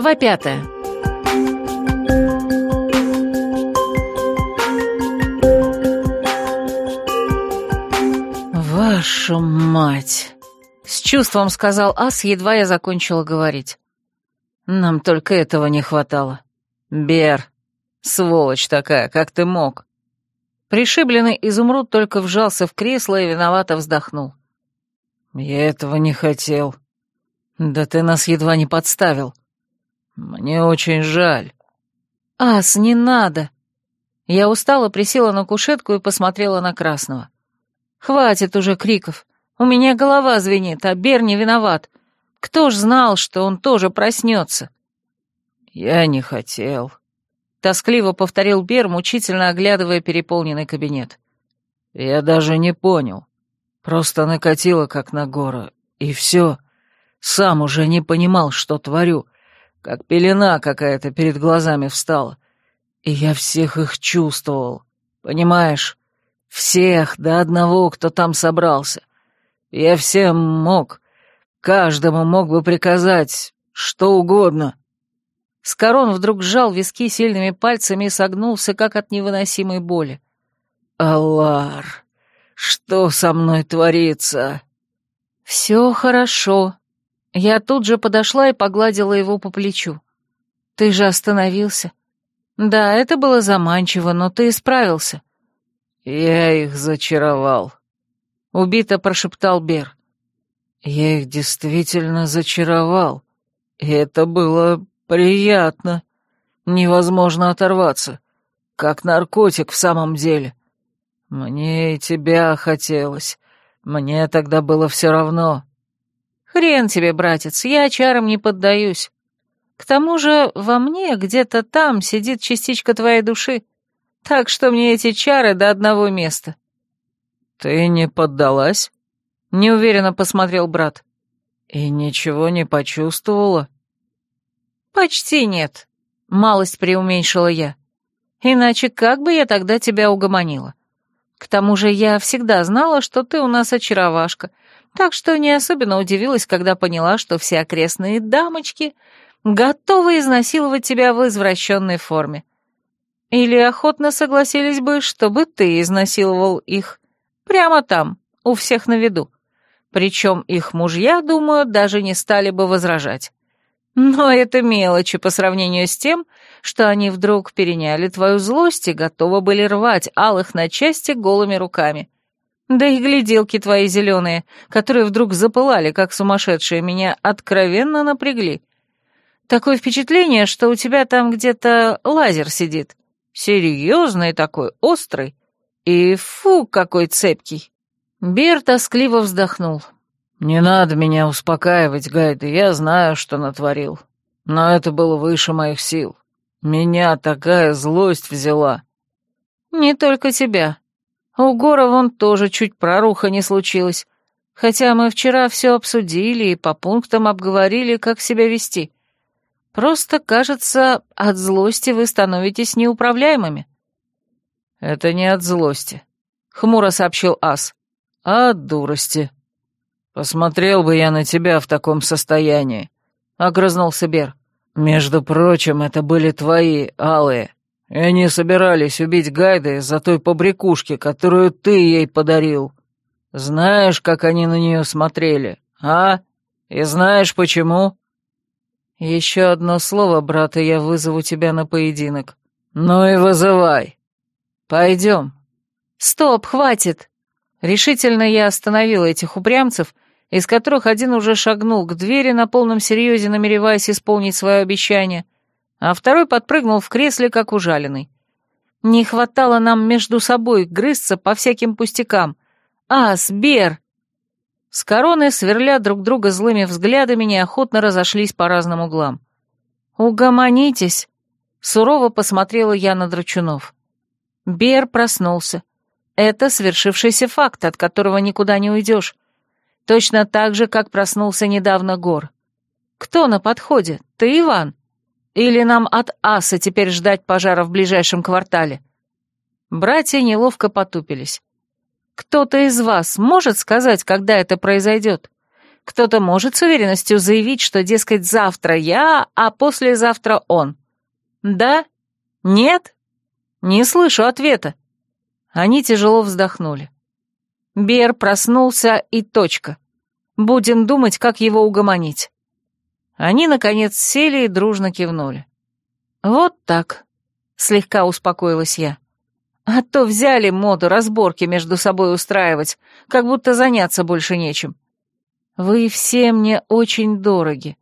Глава пятая. «Вашу мать!» — с чувством сказал Ас, едва я закончила говорить. «Нам только этого не хватало. Бер, сволочь такая, как ты мог?» Пришибленный изумруд только вжался в кресло и виновато вздохнул. «Я этого не хотел. Да ты нас едва не подставил. Мне очень жаль». «Ас, не надо!» Я устало присела на кушетку и посмотрела на Красного. «Хватит уже криков. У меня голова звенит, а Бер не виноват. Кто ж знал, что он тоже проснется?» «Я не хотел», — тоскливо повторил Бер, мучительно оглядывая переполненный кабинет. «Я даже не понял. Просто накатило, как на гору, и все. Сам уже не понимал, что творю, как пелена какая-то перед глазами встала. И я всех их чувствовал, понимаешь? Всех до одного, кто там собрался. Я всем мог, каждому мог бы приказать что угодно. Скорон вдруг сжал виски сильными пальцами и согнулся, как от невыносимой боли. «Аллар, что со мной творится?» «Все хорошо». Я тут же подошла и погладила его по плечу. «Ты же остановился. Да, это было заманчиво, но ты исправился». «Я их зачаровал», — убито прошептал Бер. «Я их действительно зачаровал, и это было приятно. Невозможно оторваться, как наркотик в самом деле. Мне и тебя хотелось, мне тогда было все равно». «Хрен тебе, братец, я чарам не поддаюсь. К тому же во мне где-то там сидит частичка твоей души, так что мне эти чары до одного места». «Ты не поддалась?» — неуверенно посмотрел брат. «И ничего не почувствовала?» «Почти нет», — малость преуменьшила я. «Иначе как бы я тогда тебя угомонила? К тому же я всегда знала, что ты у нас очаровашка, так что не особенно удивилась, когда поняла, что все окрестные дамочки готовы изнасиловать тебя в извращенной форме. Или охотно согласились бы, чтобы ты изнасиловал их. Прямо там, у всех на виду. Причем их мужья, думаю, даже не стали бы возражать. Но это мелочи по сравнению с тем, что они вдруг переняли твою злость и готовы были рвать алых на части голыми руками. Да и гляделки твои зеленые, которые вдруг запылали, как сумасшедшие, меня откровенно напрягли. Такое впечатление, что у тебя там где-то лазер сидит. Серьезный такой, острый. И фу, какой цепкий. Бер тоскливо вздохнул. «Не надо меня успокаивать, Гайда, я знаю, что натворил. Но это было выше моих сил. Меня такая злость взяла». «Не только тебя. У Гора вон тоже чуть проруха не случилось. Хотя мы вчера все обсудили и по пунктам обговорили, как себя вести. Просто, кажется, от злости вы становитесь неуправляемыми». «Это не от злости», — хмуро сообщил Ас, — «а от дурости». «Посмотрел бы я на тебя в таком состоянии», — огрызнулся Бер. «Между прочим, это были твои, алые, и они собирались убить Гайда из-за той побрякушки, которую ты ей подарил. Знаешь, как они на нее смотрели, а? И знаешь почему?» «Еще одно слово, брат, и я вызову тебя на поединок». «Ну и вызывай». «Пойдем». «Стоп, хватит!» Решительно я остановила этих упрямцев, из которых один уже шагнул к двери на полном серьезе, намереваясь исполнить свое обещание, а второй подпрыгнул в кресле, как ужаленный. Не хватало нам между собой грызться по всяким пустякам. «Ас, Бер!» С короны, сверля друг друга злыми взглядами, неохотно разошлись по разным углам. «Угомонитесь!» — сурово посмотрела я на Драчунов. Бер проснулся. Это свершившийся факт, от которого никуда не уйдешь. Точно так же, как проснулся недавно Гор. Кто на подходе? Ты, Иван? Или нам от аса теперь ждать пожара в ближайшем квартале?» Братья неловко потупились. Кто-то из вас может сказать, когда это произойдет? кто-то может с уверенностью заявить, что, дескать, завтра я, а послезавтра он? Да? Нет? Не слышу ответа. Они тяжело вздохнули. Бер проснулся и точка. Будем думать, как его угомонить. Они, наконец, сели и дружно кивнули. «Вот так», — слегка успокоилась я. «А то взяли моду разборки между собой устраивать, как будто заняться больше нечем. Вы все мне очень дороги,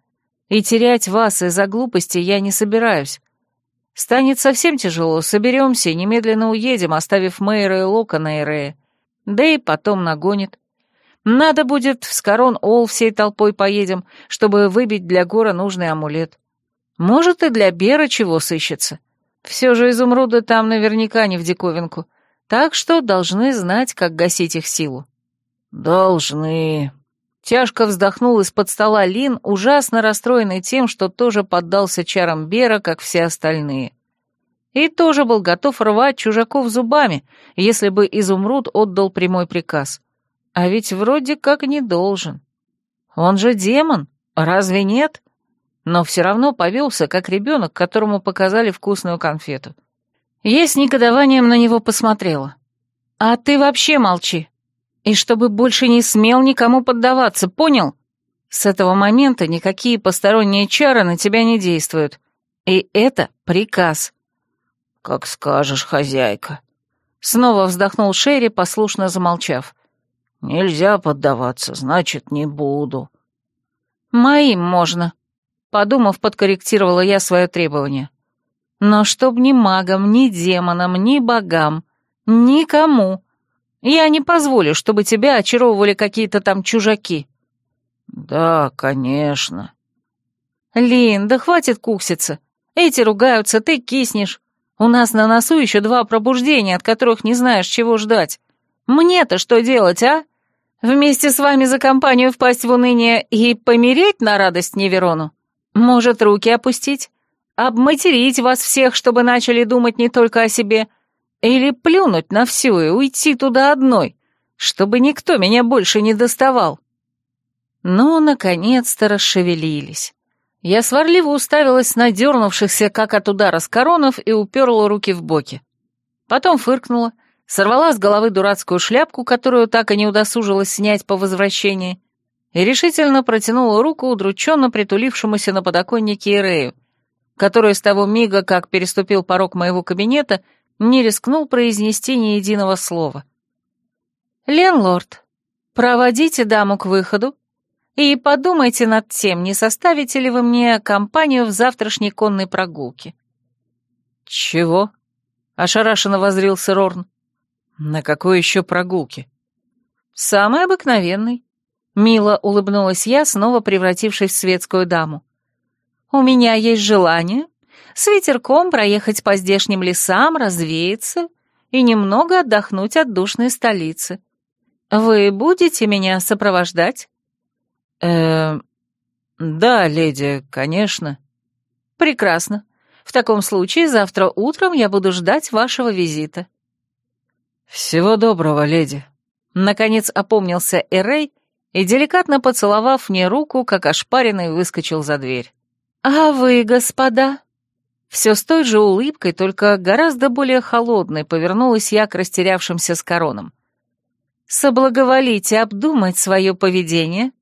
и терять вас из-за глупости я не собираюсь. Станет совсем тяжело, соберемся и немедленно уедем, оставив Мэйра и Лока на Эрее. Да и потом нагонит. Надо будет в Скорон-Ол всей толпой поедем, чтобы выбить для Гора нужный амулет. Может, и для Бера чего сыщется. Все же изумруды там наверняка не в диковинку, так что должны знать, как гасить их силу. «Должны», Тяжко вздохнул из-под стола Лин, ужасно расстроенный тем, что тоже поддался чарам Бера, как все остальные. И тоже был готов рвать чужаков зубами, если бы Изумруд отдал прямой приказ. А ведь вроде как не должен. Он же демон, разве нет? Но все равно повелся, как ребенок, которому показали вкусную конфету. Я с негодованием на него посмотрела. «А ты вообще молчи!» И чтобы больше не смел никому поддаваться, понял? С этого момента никакие посторонние чары на тебя не действуют. И это приказ. Как скажешь, хозяйка. Снова вздохнул Шерри, послушно замолчав. Нельзя поддаваться, значит, не буду. Моим можно. Подумав, подкорректировала я свое требование. Но чтоб ни магам, ни демонам, ни богам, никому я не позволю, чтобы тебя очаровывали какие-то там чужаки». «Да, конечно». «Лин, да хватит кукситься. Эти ругаются, ты киснешь. У нас на носу еще два пробуждения, от которых не знаешь, чего ждать. Мне-то что делать, а? Вместе с вами за компанию впасть в уныние и помереть на радость Неверону? Может, руки опустить? Обматерить вас всех, чтобы начали думать не только о себе, или плюнуть на всю и уйти туда одной, чтобы никто меня больше не доставал. Ну, наконец-то расшевелились. Я сварливо уставилась на дернувшихся, как от удара с коронов, и уперла руки в боки. Потом фыркнула, сорвала с головы дурацкую шляпку, которую так и не удосужилась снять по возвращении, и решительно протянула руку удрученно притулившемуся на подоконнике Ирею, который с того мига, как переступил порог моего кабинета, — не рискнул произнести ни единого слова. «Ленлорд, проводите даму к выходу и подумайте над тем, не составите ли вы мне компанию в завтрашней конной прогулке». «Чего?» — ошарашенно возрился Рорн. «На какой еще прогулке?» «Самый обыкновенный», — мило улыбнулась я, снова превратившись в светскую даму. «У меня есть желание с ветерком проехать по здешним лесам, развеяться и немного отдохнуть от душной столицы. Вы будете меня сопровождать? Э, да, леди, конечно. Прекрасно. В таком случае завтра утром я буду ждать вашего визита. Всего доброго, леди. Наконец опомнился Эрей и, деликатно поцеловав мне руку, как ошпаренный, выскочил за дверь. «А вы, господа?» Все с той же улыбкой, только гораздо более холодной, повернулась я к растерявшимся с короном. «Соблаговолите обдумать свое поведение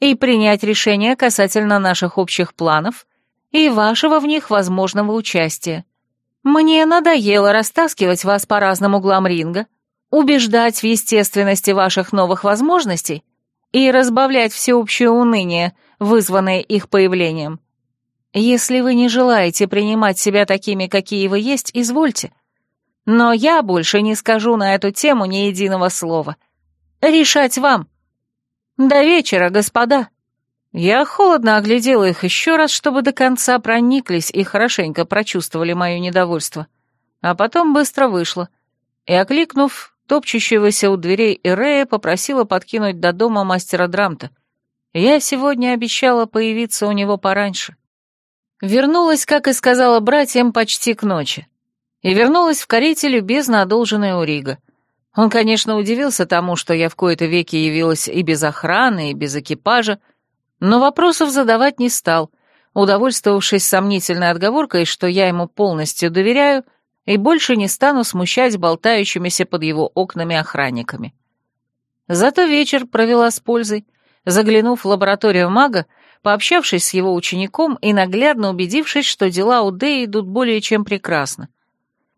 и принять решение касательно наших общих планов и вашего в них возможного участия. Мне надоело растаскивать вас по разным углам ринга, убеждать в естественности ваших новых возможностей и разбавлять всеобщее уныние, вызванное их появлением. Если вы не желаете принимать себя такими, какие вы есть, извольте. Но я больше не скажу на эту тему ни единого слова. Решать вам. До вечера, господа. Я холодно оглядела их еще раз, чтобы до конца прониклись и хорошенько прочувствовали мое недовольство. А потом быстро вышла. И, окликнув топчущегося у дверей Ирея, попросила подкинуть до дома мастера Драмта. Я сегодня обещала появиться у него пораньше. Вернулась, как и сказала братьям, почти к ночи. И вернулась в карете любезно одолженная у Рига. Он, конечно, удивился тому, что я в кои-то веки явилась и без охраны, и без экипажа, но вопросов задавать не стал, удовольствовавшись сомнительной отговоркой, что я ему полностью доверяю и больше не стану смущать болтающимися под его окнами охранниками. Зато вечер провела с пользой, заглянув в лабораторию мага, пообщавшись с его учеником и наглядно убедившись, что дела у Дэи идут более чем прекрасно.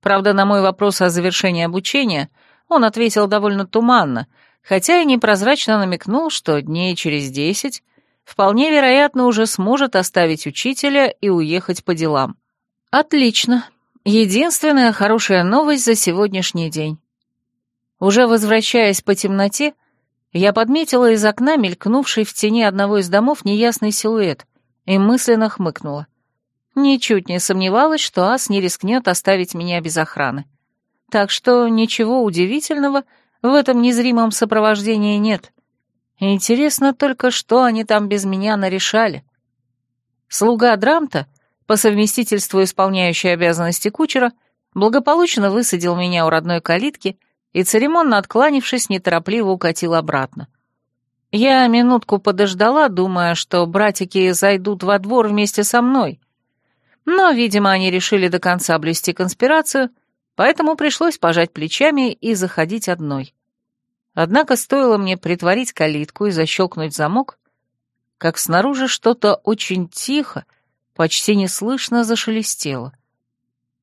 Правда, на мой вопрос о завершении обучения он ответил довольно туманно, хотя и непрозрачно намекнул, что дней через десять вполне вероятно уже сможет оставить учителя и уехать по делам. Отлично. Единственная хорошая новость за сегодняшний день. Уже возвращаясь по темноте, я подметила из окна мелькнувший в тени одного из домов неясный силуэт и мысленно хмыкнула. Ничуть не сомневалась, что ас не рискнет оставить меня без охраны. Так что ничего удивительного в этом незримом сопровождении нет. Интересно только, что они там без меня нарешали. Слуга Драмта, по совместительству исполняющий обязанности кучера, благополучно высадил меня у родной калитки и, церемонно откланившись, неторопливо укатил обратно. Я минутку подождала, думая, что братики зайдут во двор вместе со мной. Но, видимо, они решили до конца облести конспирацию, поэтому пришлось пожать плечами и заходить одной. Однако стоило мне притворить калитку и защелкнуть замок, как снаружи что-то очень тихо, почти неслышно зашелестело.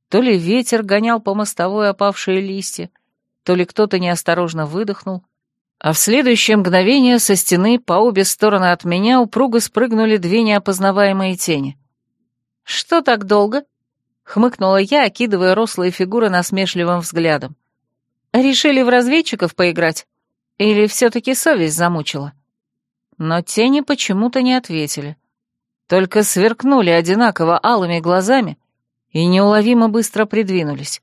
То ли ветер гонял по мостовой опавшие листья, то ли кто-то неосторожно выдохнул, а в следующее мгновение со стены по обе стороны от меня упруго спрыгнули две неопознаваемые тени. «Что так долго?» — хмыкнула я, окидывая рослые фигуры насмешливым взглядом. «Решили в разведчиков поиграть? Или все-таки совесть замучила?» Но тени почему-то не ответили. Только сверкнули одинаково алыми глазами и неуловимо быстро придвинулись.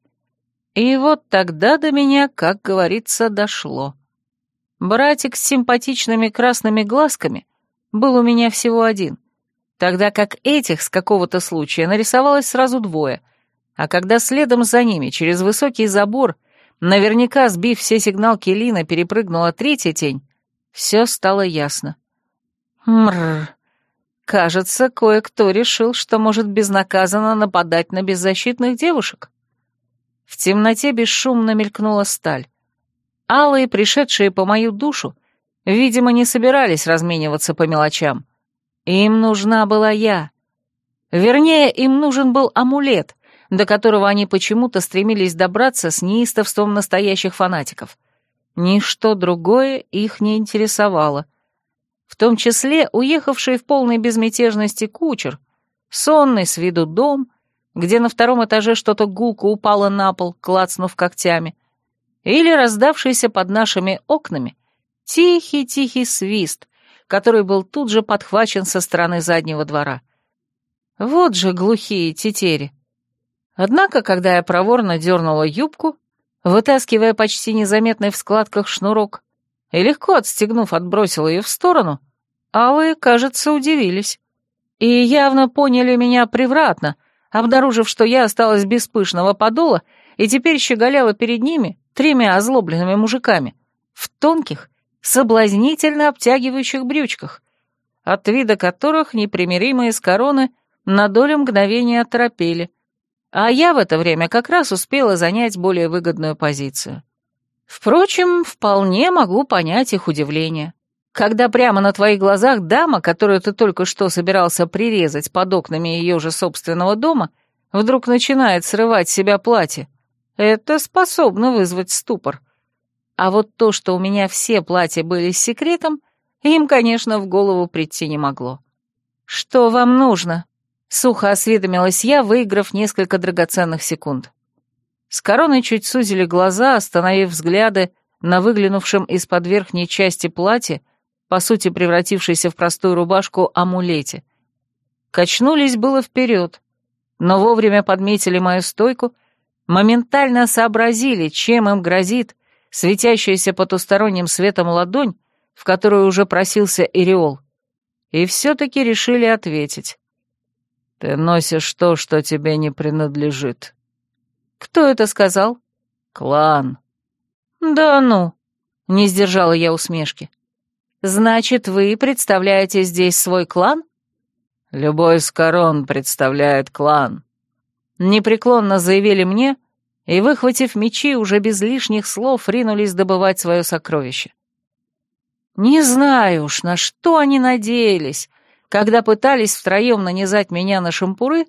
И вот тогда до меня, как говорится, дошло. Братик с симпатичными красными глазками был у меня всего один, тогда как этих с какого-то случая нарисовалось сразу двое, а когда следом за ними через высокий забор, наверняка сбив все сигналки Лина, перепрыгнула третья тень, все стало ясно. Мррр. Кажется, кое-кто решил, что может безнаказанно нападать на беззащитных девушек. В темноте бесшумно мелькнула сталь. Алые, пришедшие по мою душу, видимо, не собирались размениваться по мелочам. Им нужна была я. Вернее, им нужен был амулет, до которого они почему-то стремились добраться с неистовством настоящих фанатиков. Ничто другое их не интересовало. В том числе уехавший в полной безмятежности кучер, сонный с виду дом — где на втором этаже что-то гулко упало на пол, клацнув когтями, или раздавшийся под нашими окнами тихий-тихий свист, который был тут же подхвачен со стороны заднего двора. Вот же глухие тетери. Однако, когда я проворно дернула юбку, вытаскивая почти незаметный в складках шнурок, и легко отстегнув, отбросила ее в сторону, алые, кажется, удивились. И явно поняли меня превратно, обнаружив, что я осталась без пышного подола и теперь щеголяла перед ними тремя озлобленными мужиками в тонких, соблазнительно обтягивающих брючках, от вида которых непримиримые с короны на долю мгновения оторопели, а я в это время как раз успела занять более выгодную позицию. Впрочем, вполне могу понять их удивление. Когда прямо на твоих глазах дама, которую ты только что собирался прирезать под окнами ее же собственного дома, вдруг начинает срывать с себя платье, это способно вызвать ступор. А вот то, что у меня все платья были с секретом, им, конечно, в голову прийти не могло. «Что вам нужно?» — сухо осведомилась я, выиграв несколько драгоценных секунд. С короной чуть сузили глаза, остановив взгляды на выглянувшем из-под верхней части платья по сути превратившейся в простую рубашку, амулете. Качнулись было вперед, но вовремя подметили мою стойку, моментально сообразили, чем им грозит светящаяся потусторонним светом ладонь, в которую уже просился Иреол, и все-таки решили ответить. «Ты носишь то, что тебе не принадлежит». «Кто это сказал?» «Клан». «Да ну!» — не сдержала я усмешки. «Значит, вы представляете здесь свой клан?» «Любой из корон представляет клан», — непреклонно заявили мне, и, выхватив мечи, уже без лишних слов ринулись добывать свое сокровище. Не знаю уж, на что они надеялись, когда пытались втроем нанизать меня на шампуры,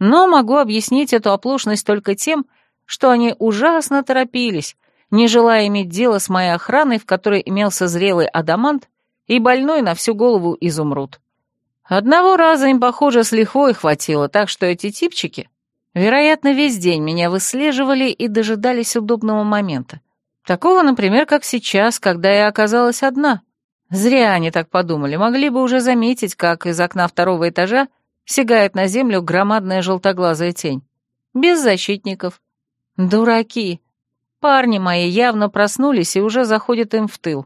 но могу объяснить эту оплошность только тем, что они ужасно торопились, не желая иметь дело с моей охраной, в которой имелся зрелый адамант и больной на всю голову изумруд. Одного раза им, похоже, с лихвой хватило, так что эти типчики, вероятно, весь день меня выслеживали и дожидались удобного момента. Такого, например, как сейчас, когда я оказалась одна. Зря они так подумали, могли бы уже заметить, как из окна второго этажа сигает на землю громадная желтоглазая тень. Без защитников. Дураки. Парни мои явно проснулись и уже заходят им в тыл.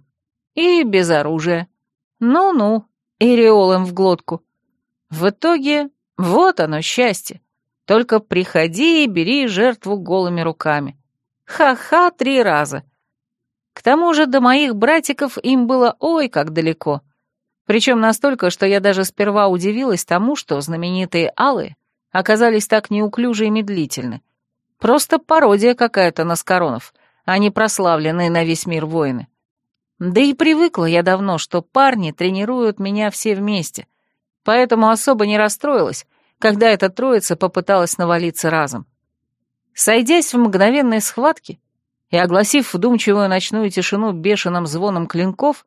И без оружия. Ну-ну, иреол им в глотку. В итоге, вот оно, счастье. Только приходи и бери жертву голыми руками. Ха-ха три раза. К тому же до моих братиков им было ой как далеко. Причем настолько, что я даже сперва удивилась тому, что знаменитые алые оказались так неуклюжи и медлительны. Просто пародия какая-то на Скоронов, а не прославленные на весь мир воины. Да и привыкла я давно, что парни тренируют меня все вместе, поэтому особо не расстроилась, когда эта троица попыталась навалиться разом. Сойдясь в мгновенной схватке и огласив вдумчивую ночную тишину бешеным звоном клинков,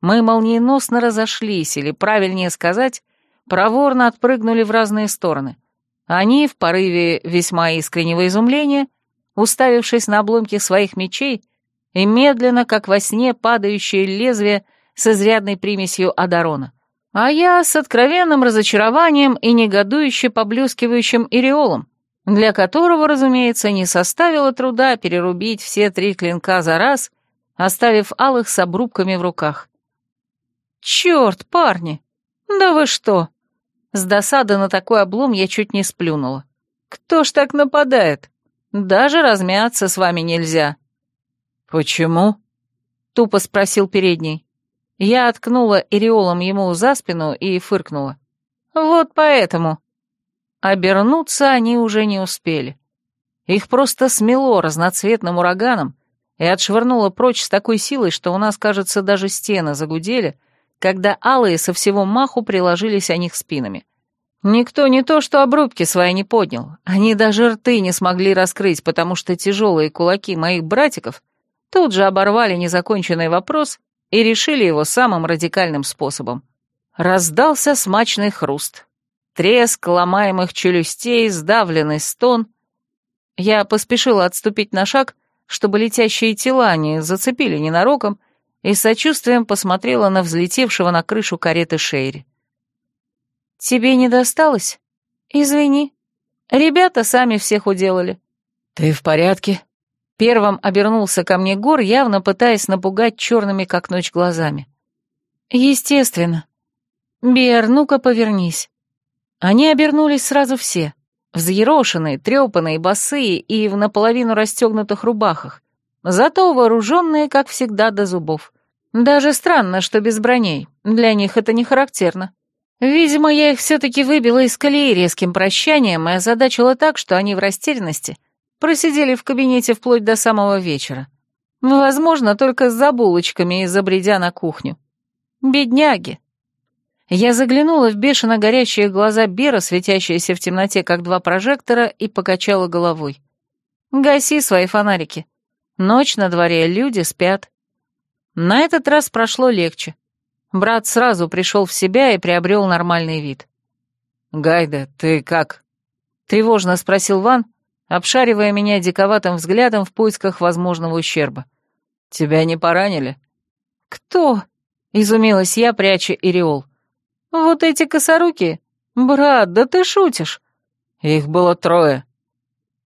мы молниеносно разошлись, или, правильнее сказать, проворно отпрыгнули в разные стороны. Они, в порыве весьма искреннего изумления, уставившись на обломки своих мечей, и медленно, как во сне, падающее лезвие с изрядной примесью Адарона. А я с откровенным разочарованием и негодующе поблескивающим иреолом, для которого, разумеется, не составило труда перерубить все три клинка за раз, оставив алых с обрубками в руках. «Черт, парни! Да вы что!» С досады на такой облом я чуть не сплюнула. «Кто ж так нападает? Даже размяться с вами нельзя». «Почему?» — тупо спросил передний. Я откнула иреолом ему за спину и фыркнула. «Вот поэтому». Обернуться они уже не успели. Их просто смело разноцветным ураганом и отшвырнуло прочь с такой силой, что у нас, кажется, даже стены загудели, когда алые со всего маху приложились о них спинами. Никто не то что обрубки свои не поднял, они даже рты не смогли раскрыть, потому что тяжелые кулаки моих братиков тут же оборвали незаконченный вопрос и решили его самым радикальным способом. Раздался смачный хруст. Треск ломаемых челюстей, сдавленный стон. Я поспешила отступить на шаг, чтобы летящие тела не зацепили ненароком, и сочувствием посмотрела на взлетевшего на крышу кареты Шейри. «Тебе не досталось? Извини. Ребята сами всех уделали». «Ты в порядке?» Первым обернулся ко мне Гор, явно пытаясь напугать черными, как ночь, глазами. «Естественно. Бер, ну-ка повернись». Они обернулись сразу все, взъерошенные, трепанные, босые и в наполовину расстегнутых рубахах, зато вооруженные, как всегда, до зубов. Даже странно, что без броней, для них это не характерно. Видимо, я их все-таки выбила из колеи резким прощанием и озадачила так, что они в растерянности просидели в кабинете вплоть до самого вечера. Возможно, только с забулочками и забредя на кухню. Бедняги. Я заглянула в бешено горящие глаза Бера, светящиеся в темноте, как два прожектора, и покачала головой. «Гаси свои фонарики. Ночь на дворе, люди спят». На этот раз прошло легче. Брат сразу пришел в себя и приобрел нормальный вид. «Гайда, ты как?» — тревожно спросил Ван, обшаривая меня диковатым взглядом в поисках возможного ущерба. «Тебя не поранили?» «Кто?» — изумилась я, пряча Иреол. «Вот эти косоруки? Брат, да ты шутишь!» «Их было трое».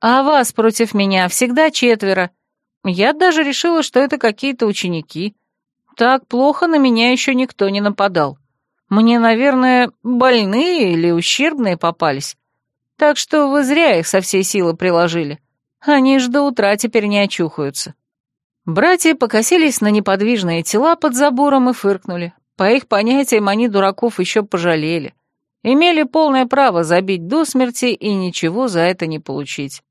«А вас против меня всегда четверо. Я даже решила, что это какие-то ученики. Так плохо на меня еще никто не нападал. Мне, наверное, больные или ущербные попались. Так что вы зря их со всей силы приложили. Они ж до утра теперь не очухаются». Братья покосились на неподвижные тела под забором и фыркнули. По их понятиям, они дураков еще пожалели. Имели полное право забить до смерти и ничего за это не получить.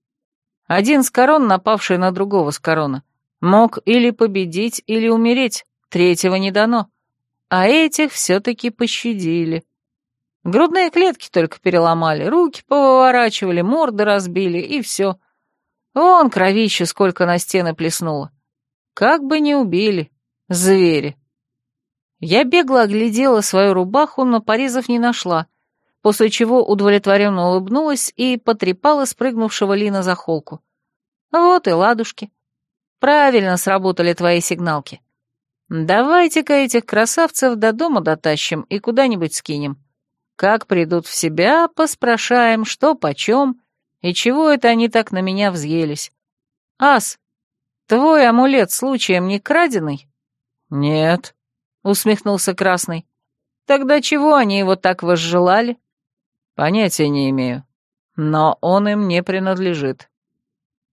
Один с корон, напавший на другого с корона, мог или победить, или умереть, третьего не дано. А этих все-таки пощадили. Грудные клетки только переломали, руки поворачивали, морды разбили, и все. Вон кровище сколько на стены плеснуло. Как бы не убили, звери. Я бегло оглядела свою рубаху, но порезов не нашла, после чего удовлетворенно улыбнулась и потрепала спрыгнувшего Лина за холку. Вот и ладушки. Правильно сработали твои сигналки. Давайте-ка этих красавцев до дома дотащим и куда-нибудь скинем. Как придут в себя, поспрашаем, что почем и чего это они так на меня взъелись. Ас, твой амулет случаем не краденый? Нет, усмехнулся Красный. Тогда чего они его так возжелали? Понятия не имею. Но он им не принадлежит.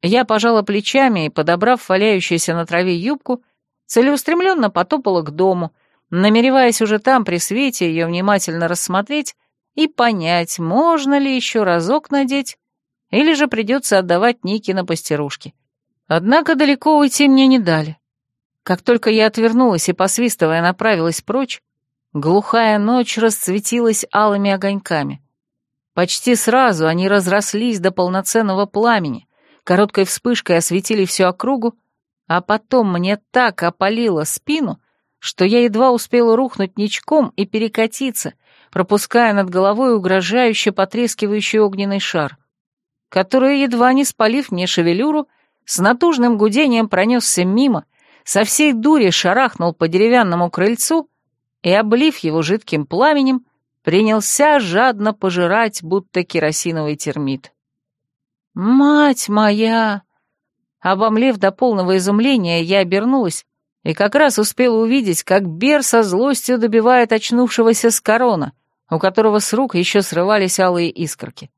Я пожала плечами и, подобрав валяющуюся на траве юбку, целеустремленно потопала к дому, намереваясь уже там при свете ее внимательно рассмотреть и понять, можно ли еще разок надеть, или же придется отдавать Ники на пастерушки. Однако далеко уйти мне не дали. Как только я отвернулась и, посвистывая, направилась прочь, глухая ночь расцветилась алыми огоньками. Почти сразу они разрослись до полноценного пламени, короткой вспышкой осветили всю округу, а потом мне так опалило спину, что я едва успела рухнуть ничком и перекатиться, пропуская над головой угрожающе потрескивающий огненный шар, который, едва не спалив мне шевелюру, с натужным гудением пронесся мимо, со всей дури шарахнул по деревянному крыльцу и, облив его жидким пламенем, принялся жадно пожирать, будто керосиновый термит. «Мать моя!» Обомлев до полного изумления, я обернулась и как раз успела увидеть, как Бер со злостью добивает очнувшегося с корона, у которого с рук еще срывались алые искорки.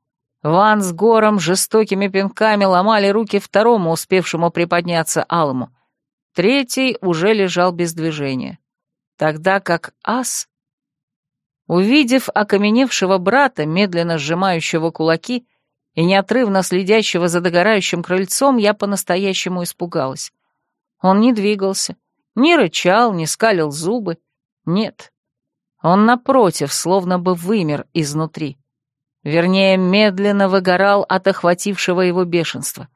Ван с Гором жестокими пинками ломали руки второму, успевшему приподняться алому. Третий уже лежал без движения. Тогда как ас... Увидев окаменевшего брата, медленно сжимающего кулаки, и неотрывно следящего за догорающим крыльцом, я по-настоящему испугалась. Он не двигался, не рычал, не скалил зубы. Нет. Он, напротив, словно бы вымер изнутри. Вернее, медленно выгорал от охватившего его бешенства.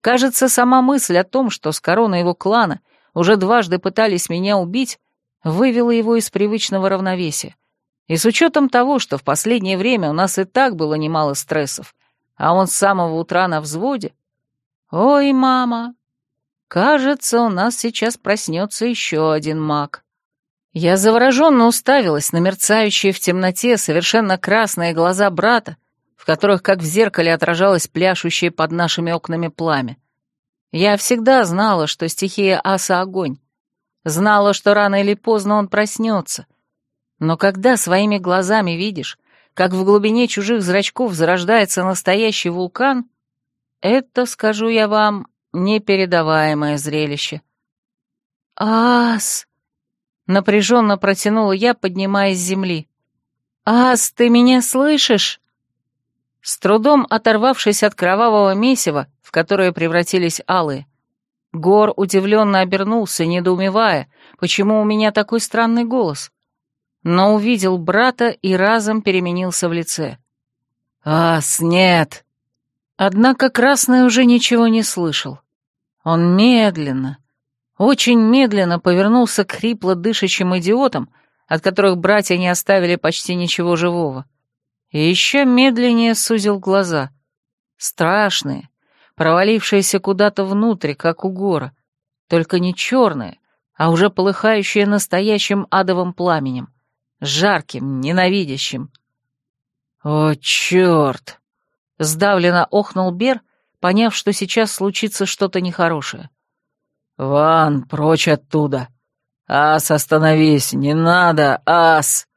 Кажется, сама мысль о том, что с короны его клана уже дважды пытались меня убить, вывела его из привычного равновесия. И с учетом того, что в последнее время у нас и так было немало стрессов, а он с самого утра на взводе. Ой, мама, кажется, у нас сейчас проснется еще один маг. Я завороженно уставилась на мерцающие в темноте совершенно красные глаза брата, которых, как в зеркале, отражалось пляшущее под нашими окнами пламя. Я всегда знала, что стихия аса — огонь. Знала, что рано или поздно он проснется. Но когда своими глазами видишь, как в глубине чужих зрачков зарождается настоящий вулкан, это, скажу я вам, непередаваемое зрелище. «Ас!» — напряженно протянула я, поднимаясь с земли. «Ас, ты меня слышишь?» С трудом оторвавшись от кровавого месива, в которое превратились алые, Гор удивленно обернулся, недоумевая, почему у меня такой странный голос но увидел брата и разом переменился в лице. «Ас, нет!» Однако Красный уже ничего не слышал. Он медленно, очень медленно повернулся к хрипло дышащим идиотам, от которых братья не оставили почти ничего живого. И еще медленнее сузил глаза. Страшные, провалившиеся куда-то внутрь, как у гора, только не черные, а уже полыхающие настоящим адовым пламенем жарким, ненавидящим. «О, черт!» — сдавленно охнул Бер, поняв, что сейчас случится что-то нехорошее. «Ван, прочь оттуда! Ас, остановись! Не надо, Ас!»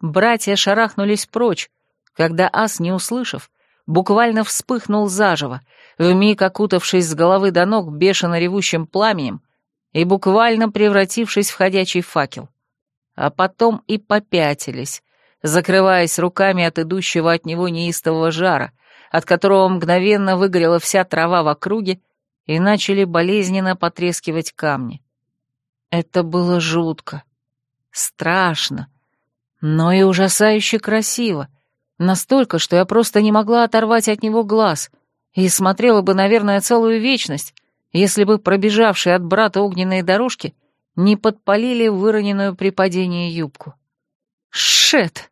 Братья шарахнулись прочь, когда Ас, не услышав, буквально вспыхнул заживо, вмиг окутавшись с головы до ног бешено ревущим пламенем и буквально превратившись в ходячий факел. А потом и попятились, закрываясь руками от идущего от него неистового жара, от которого мгновенно выгорела вся трава в округе, и начали болезненно потрескивать камни. Это было жутко, страшно, но и ужасающе красиво, настолько, что я просто не могла оторвать от него глаз и смотрела бы, наверное, целую вечность, если бы пробежавшие от брата огненные дорожки не подпалили выроненную при падении юбку. «Шет!»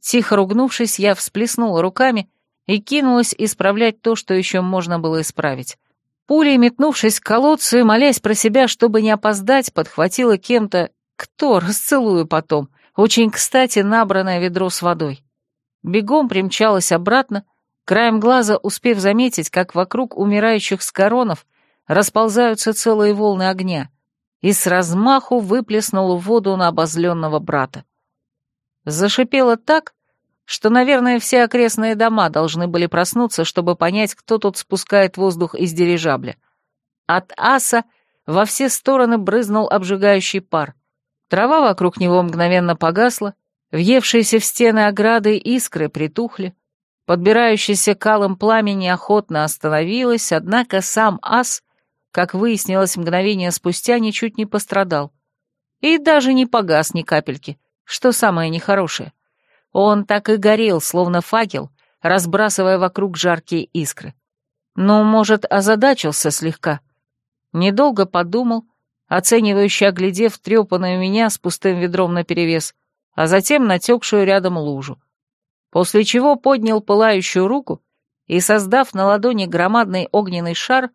Тихо ругнувшись, я всплеснула руками и кинулась исправлять то, что еще можно было исправить. Пулей метнувшись к колодцу и молясь про себя, чтобы не опоздать, подхватила кем-то, кто, расцелую потом, очень кстати набранное ведро с водой. Бегом примчалась обратно, краем глаза успев заметить, как вокруг умирающих скоронов расползаются целые волны огня, и с размаху выплеснула воду на обозленного брата. Зашипела так, что, наверное, все окрестные дома должны были проснуться, чтобы понять, кто тут спускает воздух из дирижабля. От аса во все стороны брызнул обжигающий пар. Трава вокруг него мгновенно погасла, въевшиеся в стены ограды искры притухли, подбирающийся калом пламени охотно остановилась, однако сам ас, как выяснилось мгновение спустя, ничуть не пострадал. И даже не погас ни капельки, что самое нехорошее. Он так и горел, словно факел, разбрасывая вокруг жаркие искры. Ну, может, озадачился слегка. Недолго подумал, оценивающе оглядев трепанную меня с пустым ведром наперевес, а затем натекшую рядом лужу. После чего поднял пылающую руку и, создав на ладони громадный огненный шар,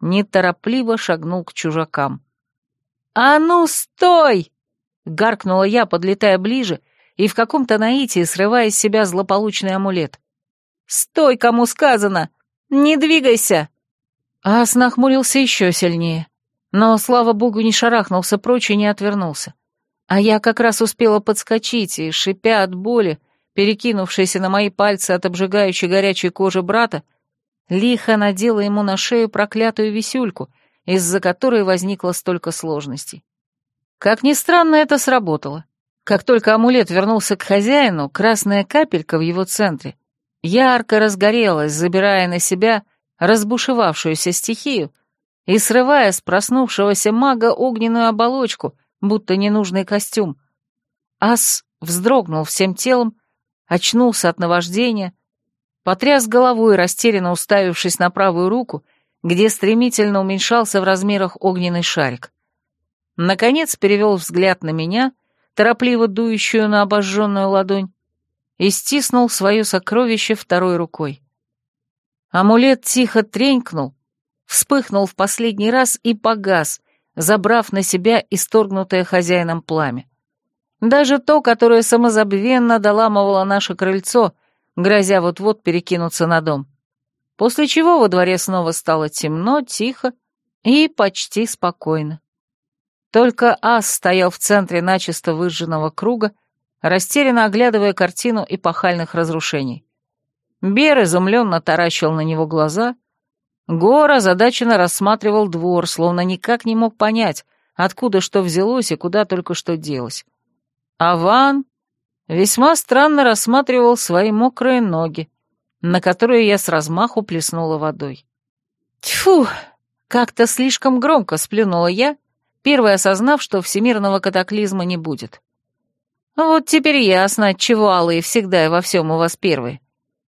неторопливо шагнул к чужакам. «А ну, стой!» — гаркнула я, подлетая ближе и в каком-то наитии срывая с себя злополучный амулет. «Стой, кому сказано! Не двигайся!» Ас нахмурился еще сильнее, но, слава богу, не шарахнулся прочь и не отвернулся. А я как раз успела подскочить и, шипя от боли, перекинувшейся на мои пальцы от обжигающей горячей кожи брата, лихо надела ему на шею проклятую висюльку, из-за которой возникло столько сложностей. Как ни странно, это сработало. Как только амулет вернулся к хозяину, красная капелька в его центре ярко разгорелась, забирая на себя разбушевавшуюся стихию и срывая с проснувшегося мага огненную оболочку, будто ненужный костюм. Ас вздрогнул всем телом, очнулся от наваждения, потряс головой, растерянно уставившись на правую руку, где стремительно уменьшался в размерах огненный шарик. Наконец перевел взгляд на меня — торопливо дующую на обожженную ладонь, и стиснул свое сокровище второй рукой. Амулет тихо тренькнул, вспыхнул в последний раз и погас, забрав на себя исторгнутое хозяином пламя. Даже то, которое самозабвенно доламывало наше крыльцо, грозя вот-вот перекинуться на дом. После чего во дворе снова стало темно, тихо и почти спокойно. Только ас стоял в центре начисто выжженного круга, растерянно оглядывая картину эпохальных разрушений. Бер изумленно таращил на него глаза. Гор озадаченно рассматривал двор, словно никак не мог понять, откуда что взялось и куда только что делось. А Ван весьма странно рассматривал свои мокрые ноги, на которые я с размаху плеснула водой. Тьфу! Как-то слишком громко сплюнула я первый осознав, что всемирного катаклизма не будет. Вот теперь ясно, отчего алые всегда и во всем у вас первые.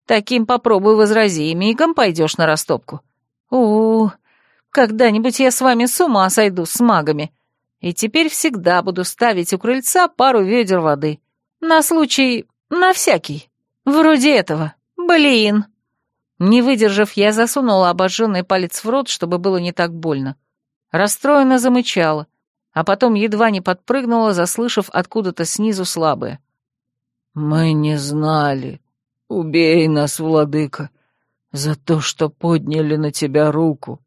Таким попробуй возрази, и мигом пойдешь на растопку. -у когда-нибудь я с вами с ума сойду с магами. И теперь всегда буду ставить у крыльца пару ведер воды. На случай... на всякий. Вроде этого. Блин. Не выдержав, я засунула обожженный палец в рот, чтобы было не так больно расстроенно замычала, а потом едва не подпрыгнула, заслышав откуда-то снизу слабое. «Мы не знали. Убей нас, владыка, за то, что подняли на тебя руку».